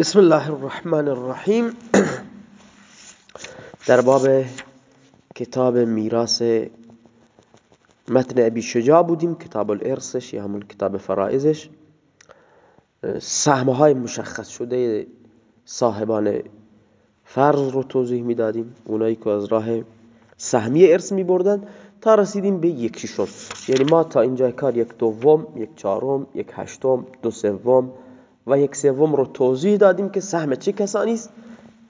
بسم الله الرحمن الرحیم. در باب کتاب میراث متن ابی شجاع بودیم کتاب الارثش یا همون کتاب فرائزش سهمهای مشخص شده صاحبان فرض رو توضیح می‌دادیم. اونایی که از راه سهمی ارث می بردن تا رسیدیم به یک ششم. یعنی ما تا اینجا کار یک دوم یک چهارم یک هشتم دو سوم و یک سوم رو توضیح دادیم که سهم چه کسانی است.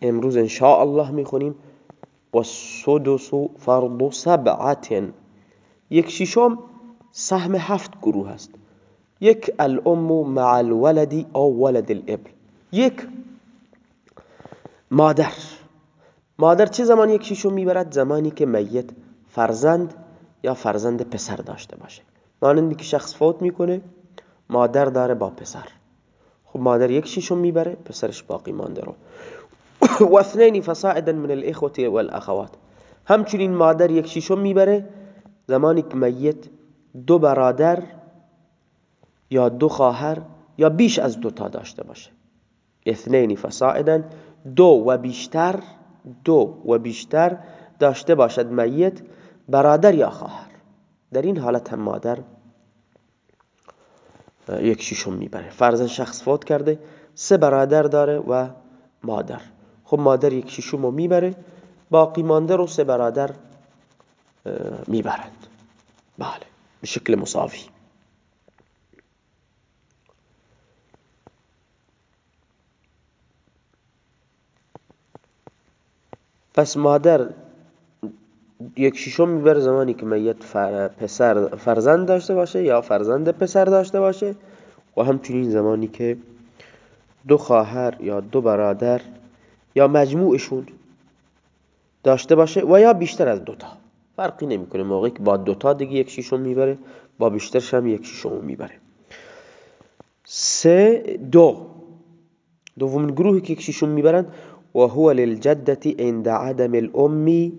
امروز ان شاء الله می‌خونیم و سدس فرض سبعت یک ششم سهم هفت گروه است. یک الام مع الولد او ولد الابن. یک مادر. مادر چه زمانی یک ششم می‌برد؟ زمانی که میت فرزند یا فرزند پسر داشته باشه. مانندی که شخص فوت می‌کنه مادر داره با پسر. خب مادر یک شیشم می‌بره پسرش باقی مانده رو. و اثنین فصاعدا من الاخوه والاخوات همچنین مادر یک شیشم می‌بره. زمانی که میت دو برادر یا دو خواهر یا بیش از دو تا داشته باشه. اثنین فصاعدا دو و بیشتر دو و بیشتر داشته باشد میت برادر یا خواهر. در این حالت هم مادر یک شیشم می‌بره. فرزن شخص فوت کرده سه برادر داره و مادر. خب مادر یک شیشم رو می‌بره باقی مانده رو سه برادر می‌برند. بله به شکل مساوی. پس مادر یک شیشم می‌بره زمانی که میت پسر فرزند داشته باشه یا فرزند پسر داشته باشه و همچنین زمانی که دو خواهر یا دو برادر یا مجموعشون داشته باشه و یا بیشتر از دوتا. فرقی نمی‌کنه. موقعی که با دوتا دیگه یک شیشم می‌بره با بیشترش هم یک شیشم می‌بره. سه دو. دومین گروهی که یک شیشم می‌برن و هو للجدتی عند عدم الامی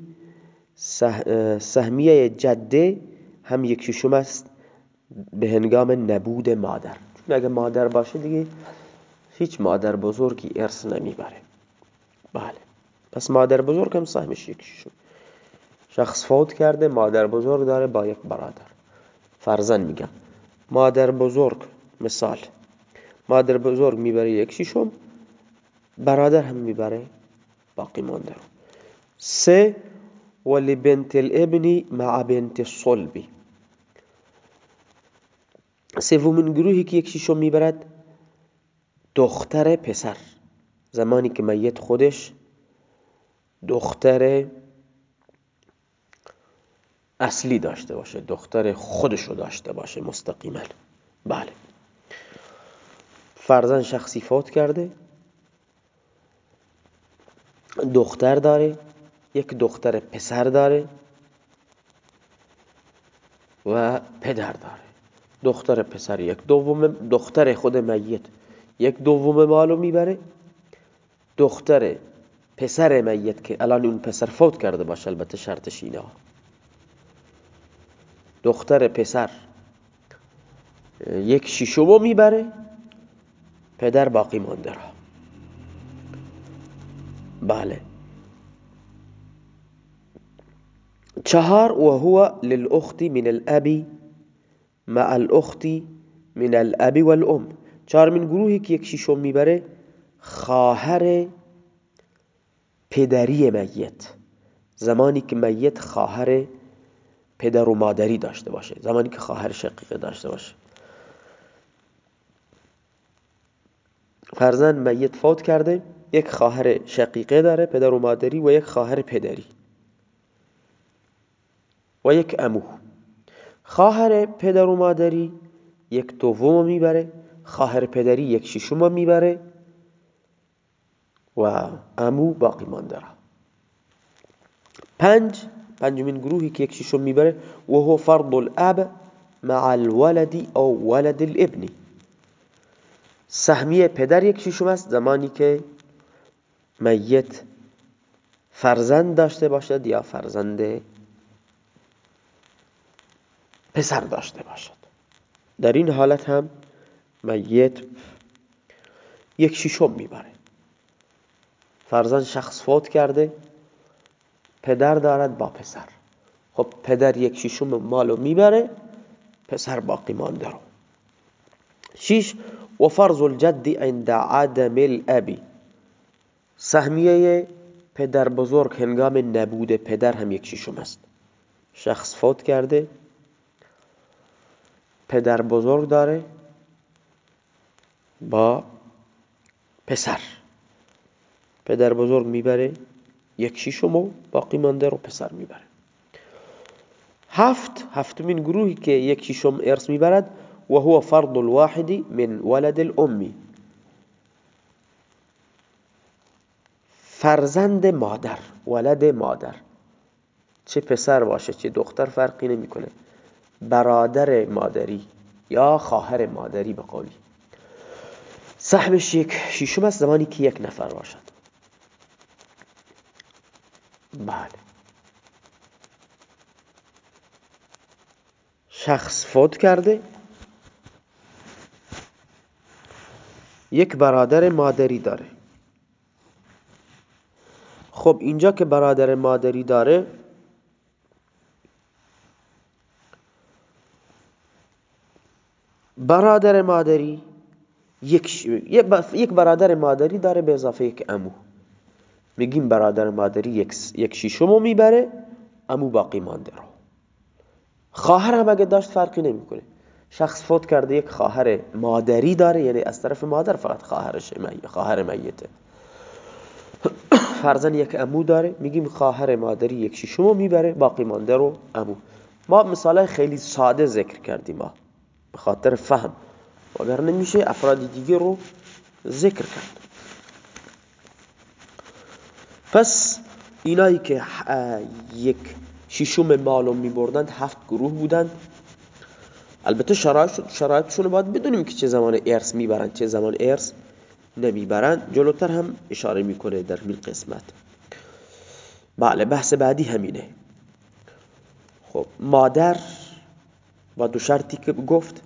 سهمیه جده هم یک ششم است به هنگام نبود مادر. چون اگه مادر باشه دیگه هیچ مادر بزرگی ارث نمی‌بره. بله. پس مادر بزرگ هم سهمش یک ششم. شخص فوت کرده مادر بزرگ داره با یک برادر. فرزن میگم. مادر بزرگ مثال. مادر بزرگ می‌بره یک ششم برادر هم می‌بره باقی مانده رو. سه ولبنت الابن مع بنت الصلب. سومین گروهی که یک شیشم می‌برد دختر پسر. زمانی که میت خودش دختر اصلی داشته باشه دختر خودش داشته باشه مستقیما. بله. فرزن شخصی فوت کرده. دختر داره. یک دختر پسر داره و پدر داره. دختر پسر یک دوم دختر خود میت یک دوم مالو می‌بره. دختر پسر میت که الان اون پسر فوت کرده باشه البته شرطش اینه. دختر پسر یک شیشمو می‌بره. پدر باقی مانده را. بله. چهار و هو للاخت من الابی مع الاخت من الاب والام چهارمین گروهی که یک شیشم می‌بره خواهر پدری میت. زمانی که میت خواهر پدر و مادری داشته باشه. زمانی که خواهر شقیقه داشته باشه. فرزند میت فوت کرده یک خواهر شقیقه داره پدر و مادری و یک خواهر پدری. و یک امو خواهر پدر و مادری یک دوم می‌بره خواهر پدری یک ششم می‌بره و امو باقی مانده را. پنج پنجمین گروهی که یک ششم می‌بره و هو فرض الاب مع الولد او ولد الابن. سهمیه پدر یک ششم است زمانی که میت فرزند داشته باشد یا فرزند پسر داشته باشد. در این حالت هم میت یک ششم می‌بره. فرزن شخص فوت کرده پدر دارد با پسر. خب پدر یک شیشم مالو می‌بره پسر باقی مانده رو. شیش و فرض الجد عند عدم الابی سهمیه پدر بزرگ هنگام نبود پدر هم یک شیشم است. شخص فوت کرده پدر بزرگ داره با پسر. پدر بزرگ می‌بره یک شیشم و باقی مانده رو پسر می‌بره. هفت هفتمین گروهی که یک شیشم ارث می‌برد و هو فرض الواحد من ولد الامی فرزند مادر ولد مادر. چه پسر باشه چه دختر فرقی نمی‌کنه. برادر مادری یا خواهر مادری به قولی. سهمش یک شیشم است زمانی که یک نفر باشد. بله. شخص فوت کرده. یک برادر مادری داره. خب اینجا که برادر مادری داره برادر مادری یک, یک برادر مادری داره به اضافه یک امو. میگیم برادر مادری یک, یک شیشمو می‌بره امو باقی مانده رو. خواهر هم اگه داشت فرقی نمی‌کنه. شخص فوت کرده یک خواهر مادری داره یعنی از طرف مادر فقط خواهرش خواهر میته. فرزن یک امو داره میگیم خواهر مادری یک شیشمو می‌بره باقی مانده رو امو. ما مثال خیلی ساده ذکر کردیم ما به خاطر فهم. اگر نمیشه افراد دیگه رو ذکر کرد. پس اینایی که یک شیشم مالو می بردند هفت گروه بودند. البته شرایطشون باید بدونیم که چه زمان ارث می‌برند چه زمان ارث نمی‌برند. جلوتر هم اشاره می‌کنه در این قسمت. بله بحث بعدی همینه. خب مادر با دو شرطی که گفت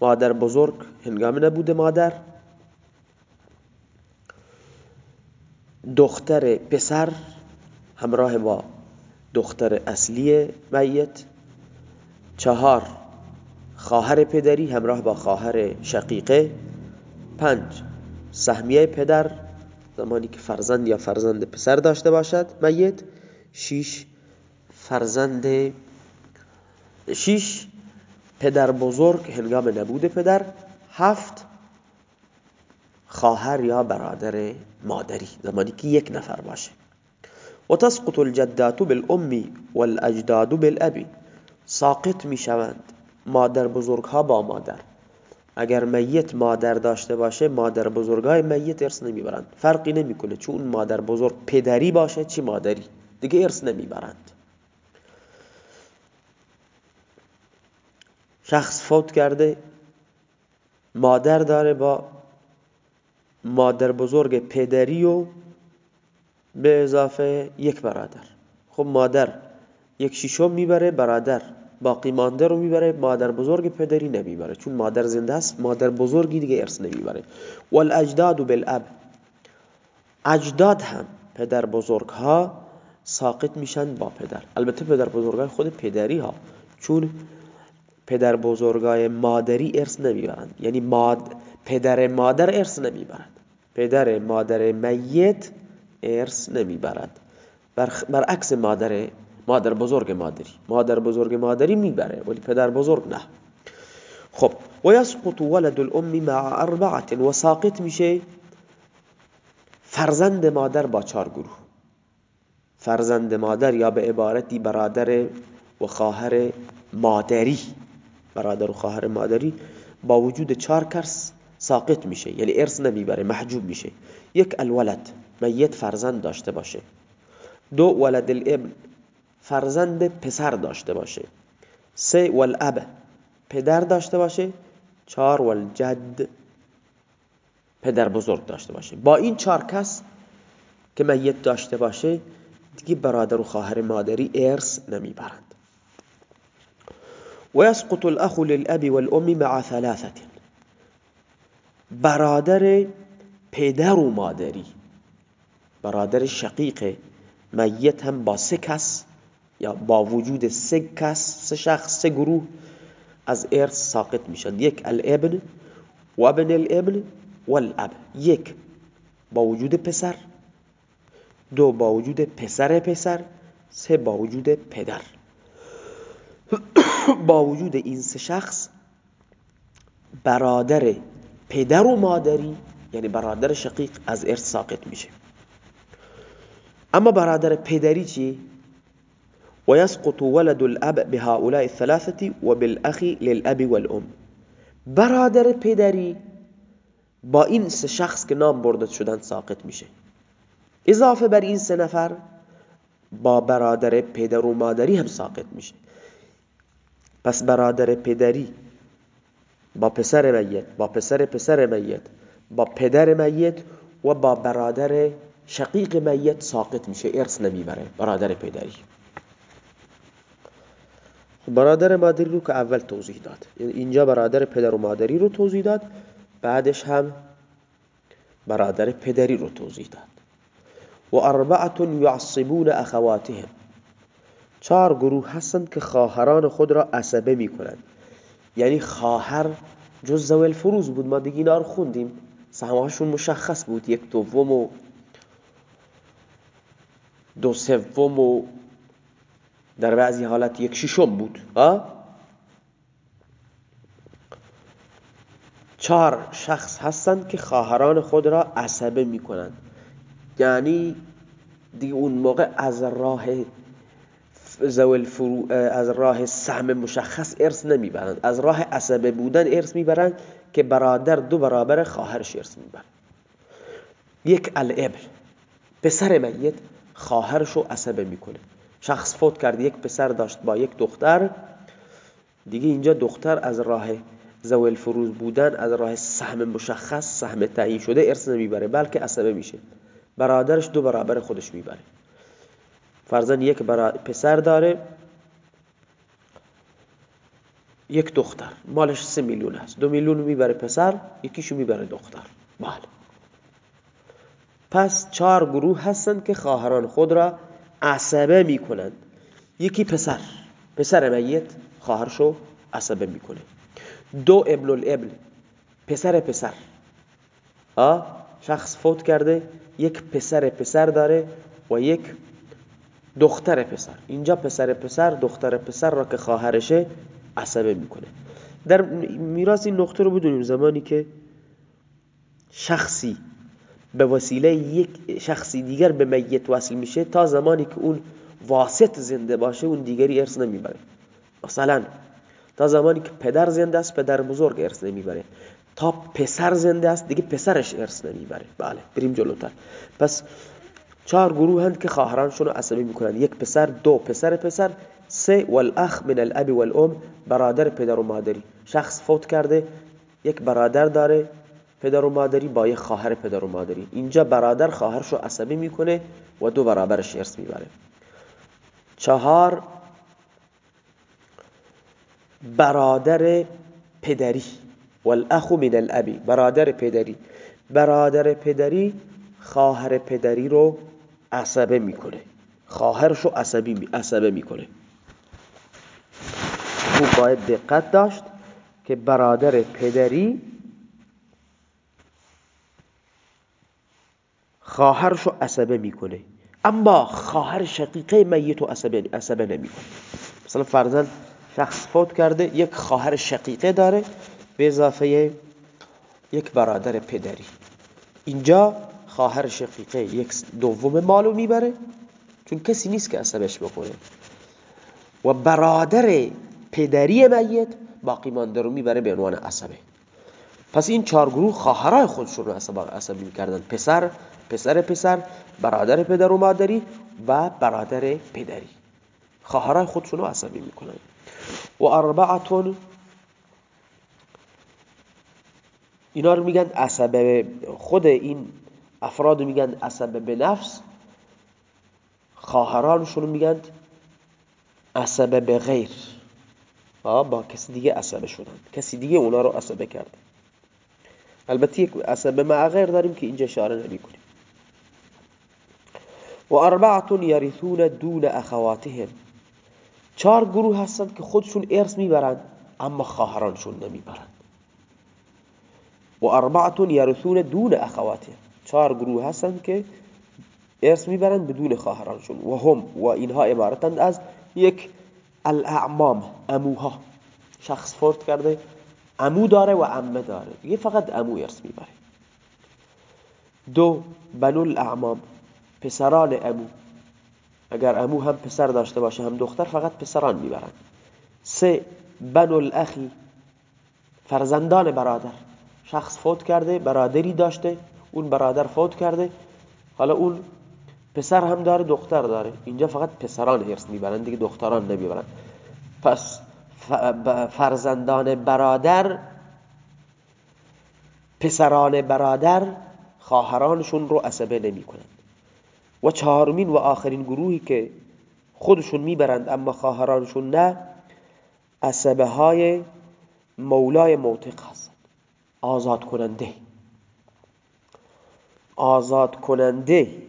مادر بزرگ هنگام نبود مادر. دختر پسر همراه با دختر اصلی میت. چهار خواهر پدری همراه با خواهر شقیقه. پنج سهمیه پدر زمانی که فرزند یا فرزند پسر داشته باشد میت. شیش فرزند. شیش پدر بزرگ هنگام نبود پدر هفت خواهر یا برادر مادری زمانی که یک نفر باشه. و تسقط الجدات بالام والاجداد بالابی ساقط می شوند مادر بزرگ ها با مادر. اگر میت مادر داشته باشه مادر های میت ارث نمی‌برند. فرقی نمی‌کنه چون مادر بزرگ پدری باشه چی مادری. دیگه ارث نمی‌برند. شخص فوت کرده مادر داره با مادر بزرگ پدری و به اضافه یک برادر. خب مادر یک شیشم می‌بره برادر باقی مانده رو می‌بره مادر بزرگ پدری نمی‌بره. چون مادر زنده است مادر بزرگی دیگه ارث نمی‌بره. والاجداد بالاب. اجداد هم پدر بزرگ ها ساقط میشن با پدر. البته پدر بزرگ های خود پدری ها. چون پدر بزرگای مادری ارث نمی‌برند. یعنی ماد پدر مادر ارث نمی‌برند. پدر مادر میت ارث نمی‌برد برعکس مادر مادر بزرگ مادری. مادر بزرگ مادری می‌بره ولی پدر بزرگ نه. خب و یسقط ولد الام مع اربعه و ساقط میشه فرزند مادر با چهار گروه. فرزند مادر یا به عبارتی برادر و خواهر مادری. برادر و خواهر مادری با وجود چهار کس ساقط میشه یعنی ارث نمی‌بره محجوب میشه. یک الولد میت فرزند داشته باشه. دو ولد الابن فرزند پسر داشته باشه. سه والاب پدر داشته باشه. چهار والجد پدر بزرگ داشته باشه. با این چهار کس که میت داشته باشه دیگه برادر و خواهر مادری ارث نمی‌برند و یسقط الاخ للاب والام مع ثلاثه برادر پدر و مادری. برادر شقیق میت هم با سه کس یا با وجود سه کس سه شخص سه گروه از ارث ساقط میشن. یک الابن و ابن الابن والاب یک با وجود پسر دو با وجود پسر پسر سه با وجود پدر. با وجود این سه شخص برادر پدر و مادری یعنی برادر شقیق از ارث ساقط میشه. اما برادر پدری چی؟ و یسقط ولد الاب بهؤلاء الثلاثه و للاب والام برادر پدری با این سه شخص که نام برده شدن ساقط میشه. اضافه بر این سه نفر با برادر پدر و مادری هم ساقط میشه. پس برادر پدری با پسر میت با پسر پسر میت با پدر میت و با برادر شقیق میت ساقط میشه ارث نمی‌بره برادر پدری. برادر مادری رو که اول توضیح داد اینجا برادر پدر و مادری رو توضیح داد بعدش هم برادر پدری رو توضیح داد. و اربعه یعصبون اخواتهم. چهار گروه هستند که خواهران خود را عصبه می‌کنند. یعنی خواهر جز زوی الفروز بود. ما دیگه اینا رو خوندیم. سهمهاشون مشخص بود. یک دوم و دو سوم و در بعضی حالت یک ششم بود. چهار شخص هستند که خواهران خود را عصبه می‌کنند. یعنی دیگه اون موقع از راه زوال فرو از راه سهم مشخص ارث نمی‌برند. از راه عصبه بودن ارث می‌برند که برادر دو برابر خواهرش ارث می‌برند یک الابن پسر میت خواهرشو عصبه می‌کنه. شخص فوت کرد یک پسر داشت با یک دختر. دیگه اینجا دختر از راه زوال فروز بودن از راه سهم مشخص سهم تعیین شده ارث نمی‌بره بلکه عصبه میشه. برادرش دو برابر خودش می‌بره. فرزن یک پسر داره. یک دختر. مالش سه میلیون هست دو میلیون می‌بره پسر یکیشو می‌بره دختر. بله پس چهار گروه هستند که خواهران خود را عصبه می‌کنند. یکی پسر. پسر میت خواهرشو عصبه می‌کنه. دو ابن الابن. پسر پسر. آه؟ شخص فوت کرده. یک پسر پسر داره و یک دختر پسر. اینجا پسر پسر دختر پسر را که خواهرشه عصبه می‌کنه. در میراث این نقطه رو بدونیم زمانی که شخصی به وسیله یک شخصی دیگر به میت وصل میشه تا زمانی که اون واسط زنده باشه اون دیگری ارث نمی‌بره. مثلا تا زمانی که پدر زنده است پدر بزرگ ارث نمی‌بره. تا پسر زنده است دیگه پسرش ارث نمی‌بره. بله بریم جلوتر. پس چهار گروه هند که خواهرانشون رو عصبی می‌کنن. یک پسر دو پسر پسر سه والاخ من الاب والام برادر پدر و مادری. شخص فوت کرده یک برادر داره پدر و مادری با یک خواهر پدر و مادری. اینجا برادر خواهرش رو عصبی می‌کنه و دو برابرش ارث می‌بره. چهار برادر پدری. والاخ من الابی برادر پدری. برادر پدری خواهر پدری رو عصبه می‌کنه. خواهرشو عصبی عصبه می‌کنه. او باید دقت داشت که برادر پدری خواهرشو عصبه می‌کنه. اما خواهر شقیقه میتو عصبه, عصبه نمی‌کنه. مثلا فرزند شخص فوت کرده یک خواهر شقیقه داره به اضافه یک برادر پدری. اینجا خواهر شقیقه یک دوم مالو می‌بره چون کسی نیست که عصبش بکنه. و برادر پدری میت باقی مانده رو می‌بره به عنوان عصبه. پس این چهار گروه خواهرای خودشون رو عصبی می‌کردن. پسر پسر پسر برادر پدر و مادری و برادر پدری. خواهرای خودشون رو عصبی می‌کنن. و اربعتون اینا رو میگن عصبه خود این افراد میگن عصبه به نفس خواهرانشون میگن عصبه به غیر. با کسی دیگه عصبه شدن کسی دیگه اونا رو عصبه کرده. البته یک عصبه مع غیر داریم که اینجا اشاره نمی کنیم و اربعه یرثون دون اخواتهم. چهار گروه هستند که خودشون ارث می‌برند اما خواهرانشون نمی‌برند. و اربعه یرثون دون اخواتهم. چهار گروه هستند که ارث می‌برند بدون خواهرانشون. و هم و اینها عبارتند از یک الاعمام اموها. شخص فوت کرده امو داره و عمه داره. یه فقط امو ارث می‌بره. دو بنو الاعمام پسران امو. اگر امو هم پسر داشته باشه هم دختر فقط پسران می‌برند سه بنو الاخی فرزندان برادر. شخص فوت کرده برادری داشته. اون برادر فوت کرده. حالا اون پسر هم داره دختر داره. اینجا فقط پسران ارث می‌برند دیگه دختران نمی‌برند پس فرزندان برادر پسران برادر خواهرانشون رو عصبه نمی کنند و چهارمین و آخرین گروهی که خودشون می‌برند اما خواهرانشون نه عصبه های مولای موتق هستند آزاد کننده آزاد کننده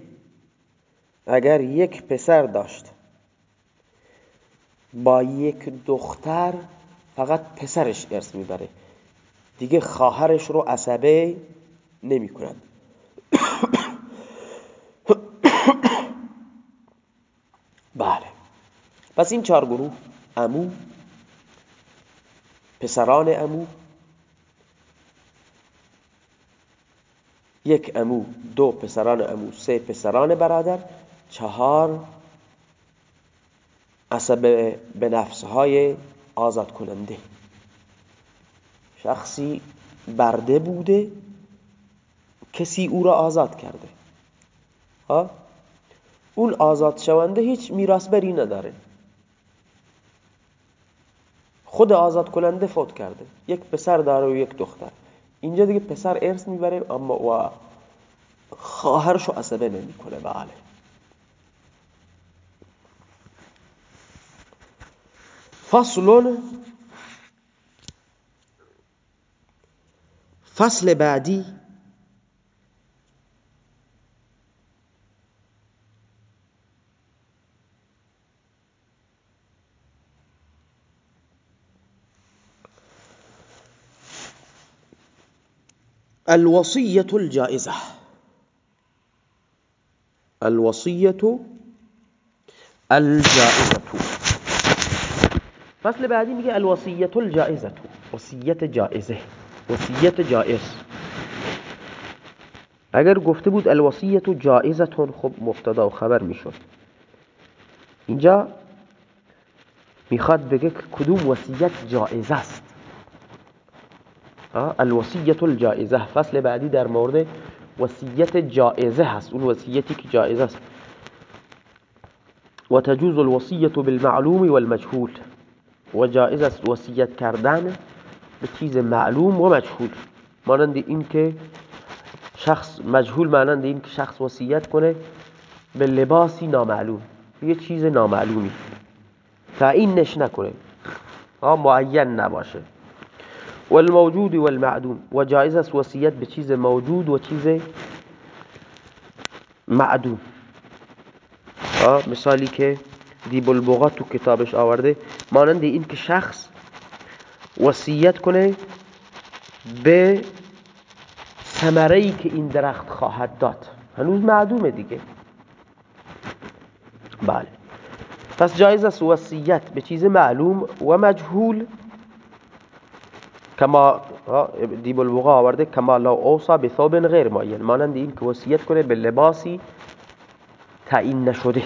اگر یک پسر داشت با یک دختر فقط پسرش ارث می‌بره. دیگه خواهرش رو عصبه نمی کند بله. پس این چهار گروه امو پسران امو یک امو دو پسران امو سه پسران برادر چهار عصب به نفسهای آزاد کننده شخصی برده بوده کسی او را آزاد کرده. ها؟ اون آزاد شونده هیچ میراثبری نداره. خود آزاد کننده فوت کرده. یک پسر داره و یک دختر. اینجا دیگه پسر ارث می‌بره اما و خواهرشو عصبه نمی‌کنه. بله. فصل فصل بعدی. الوصية الجائزة. الوصية الجائزة. فصل بعدی میگه الوصیت الجائزه وصیت جائزه وصیت جائز. اگر گفته بود الوصیت جائزه خب مبتدا و خبر می‌شد. اینجا می‌خواد بگه کدوم وصیت جائزه است. الوصیت الجائزه. فصل بعدی در مورد وصیت جائزه هست. اون وصیتی که جائزه است. و تجوز الوصیت بالمعلوم والمجهول. و جائز است وصیت کردن به چیز معلوم و مجهول. مانند این که شخص مجهول مانند این که شخص وصیت کنه به لباسی نامعلوم. یه چیز نامعلومی. نش نکنه. معین نباشه. والموجود والمعدوم. و جایز است وصیت به چیز موجود و چیز معدوم. مثالی که دیب البغا تو کتابش آورده. مانند این که شخص وصیت کنه به ثمره ای که این درخت خواهد داد. هنوز معدومه دیگه. بله. پس جایز است وصیت به چیز معلوم و مجهول کما دیب الوقا آورده کما لا اوصا به ثوب غیر معین. مانند این که وصیت کنه به لباسی تعیین نشده.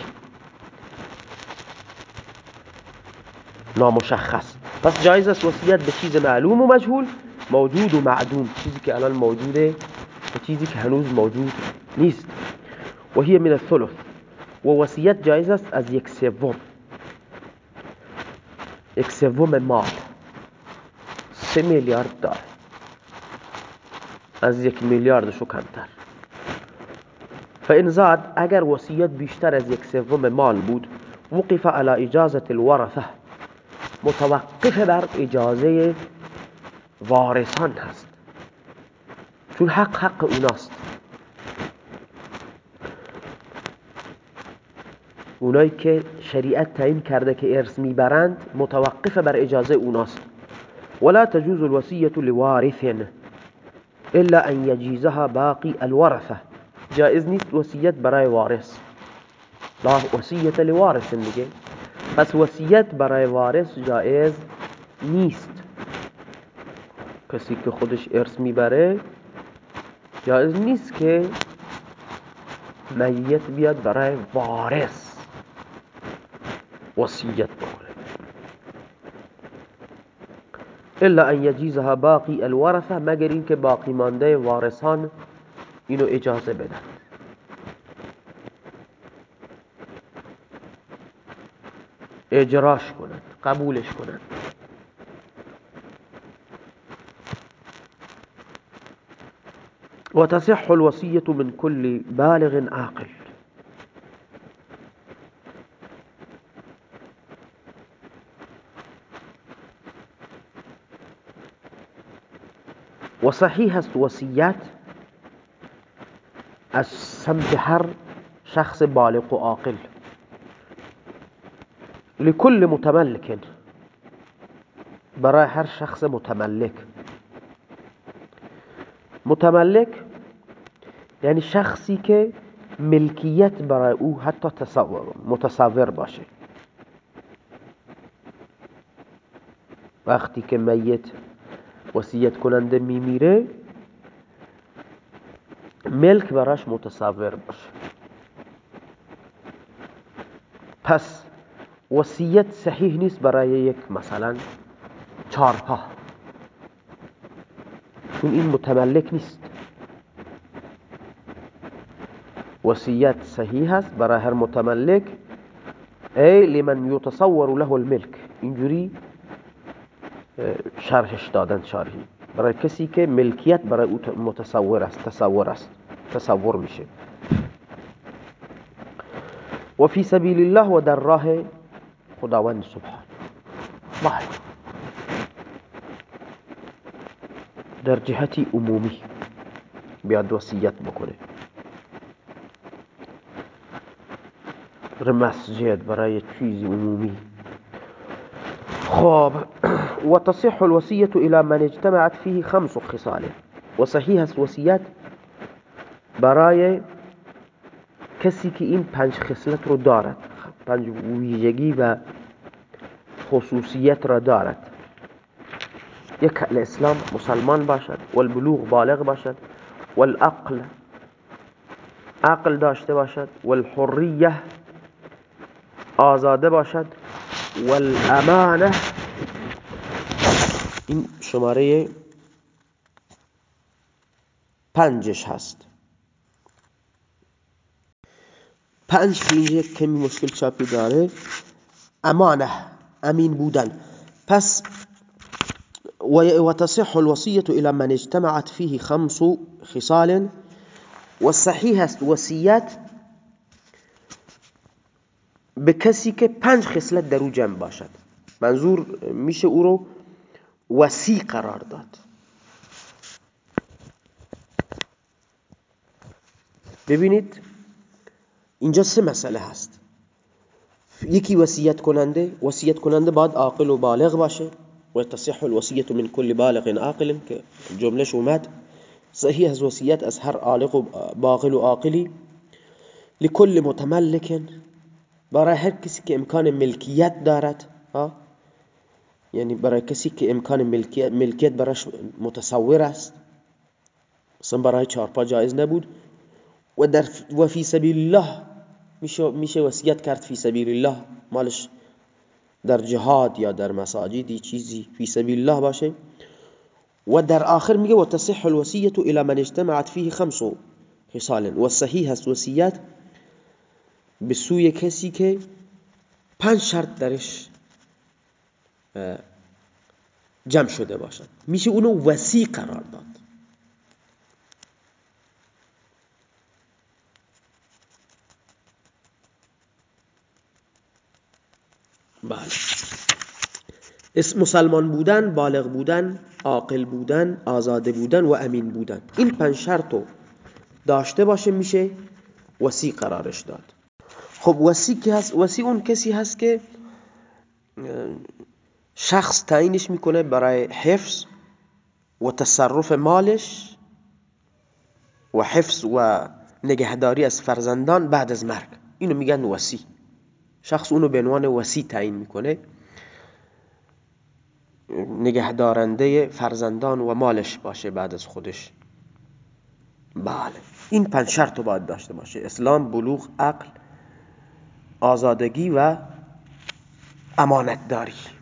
نامشخص. پس جایز است وصیت به چیز معلوم و مجهول موجود و معدوم. چیزی که الان موجوده و چیزی که هنوز موجود نیست. و هی من الثلث. و وصیت جایز است از یک سوم. یک سوم مال سه میلیارد داره از یک میلیاردشو کمتر. فان زاد اگر وصیت بیشتر از یک سوم مال بود وقف على اجازه الورثه. متوقف بر اجازه وارثان هست. چون حق حق اوناست. اونایی که شریعت تعیین کرده که ارث می‌برند متوقف بر اجازه اوناست. ولا تجوز الوصية لوارث إلا أن يجيزها باقي الورثة. جائز نیست وصیت برای وارث. لا وصیت لوارث دیگه پس وصیت برای وارث جائز نیست کسی که خودش ارث میبره جایز نیست که میت بیاد برای وارث. وصیت إلا أن یجیزها باقی الورثة. مگر اینکه باقی مانده وارثان اینو إجازة بدن إجراش کنند قبولش کنند وتصح الوصية من كل بالغ عاقل. وصحيح است وصیت از سمت هر شخص بالغ و عاقل لكل متملك برای هر شخص متملک متملک یعنی شخصی که ملکیت برای أو حتی تصور متصور باشه. وقتی که میت وصیت کننده میمیره ملک براش متصور باشه. پس وصیت صحیح نیست برای یک مثلا چارپا چون این متملک نیست. وصیت صحیح است برای هر متملک. ای لمن یتصور له الملک. اینجوری شرحش دادن شرحی. برای کسی که ملکیت برای او متصور است تصور است تصور میشه. و فی سبیل الله و در راه خداوند سبحان. بله در جهتی عمومی بیاد وصیت بکنه. مسجد برای چیزی عمومی. خب. وتصح الوصية إلى من اجتمعت فيه خمس خصال. وصحيح است وصیت برای کسی که این پنج خصلت رو دارد پنج ویژگی و الاسلام مسلمان باشد والبلوغ بالغ باشد والعقل عقل داشته باشد والحریه آزاده باشد والامانه این شماره پنجش هست. پنج اینجا کمی مشکل چاپی داره. امانه امین بودن. پس وتصح الوصية إلى من اجتمعت فيه خمس خصال. والصحيح است وصیت به کسی که پنج خصلت در او جمع باشد. منظور میشه او رو وسیع قرار داد. ببینید اینجا سه مسئله هست. یکی وصیت کننده وصیت کننده باید عاقل و بالغ باشه. و تصح الوصیه من كل بالغ عاقل که جملهش اومد. صحیح از وصیت از هر عالق و باقل و عاقلی. لكل متملک برای هر کسی که امکان ملکیت دارد یعنی برای کسی که امکان ملکیت, ملکیت براش متصور است مثلا برای چارپا جایز نبود و در و فی سبیل الله میشه میشه وصیت کرد فی سبیل الله مالش در جهاد یا در مساجدی چیزی فی سبیل الله باشه. و در آخر میگه و تصح الوصیة إلى من اجتمعت فيه خمس خصال و صحیح است وصیت به سوی کسی که پنج شرط درش جمع شده باشد. میشه اونو وسیع قرار داد. بله. اسم مسلمان بودن بالغ بودن عاقل بودن آزاده بودن و امین بودن. این پنج شرطو داشته باشه میشه وسیع قرارش داد. خب وسی که هست؟ وسی اون کسی هست که شخص تعیینش می‌کنه برای حفظ و تصرف مالش و حفظ و نگهداری از فرزندان بعد از مرگ. اینو میگن وسی شخص اونو به عنوان وسی تعیین می‌کنه. نگهدارنده فرزندان و مالش باشه بعد از خودش. بله. این پنج شرط رو باید داشته باشه. اسلام بلوغ عقل آزادگی و امانتداری.